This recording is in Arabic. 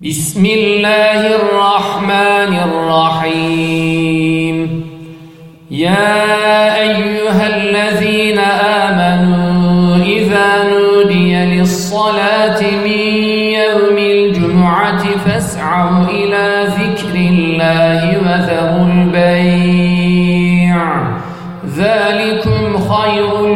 بسم الله الرحمن الرحيم. يا أيها الذين آمنوا إذا نودي للصلاة من يوم الجمعة فاسعوا إلى ذكر الله وذروا البيع. ذلكم خير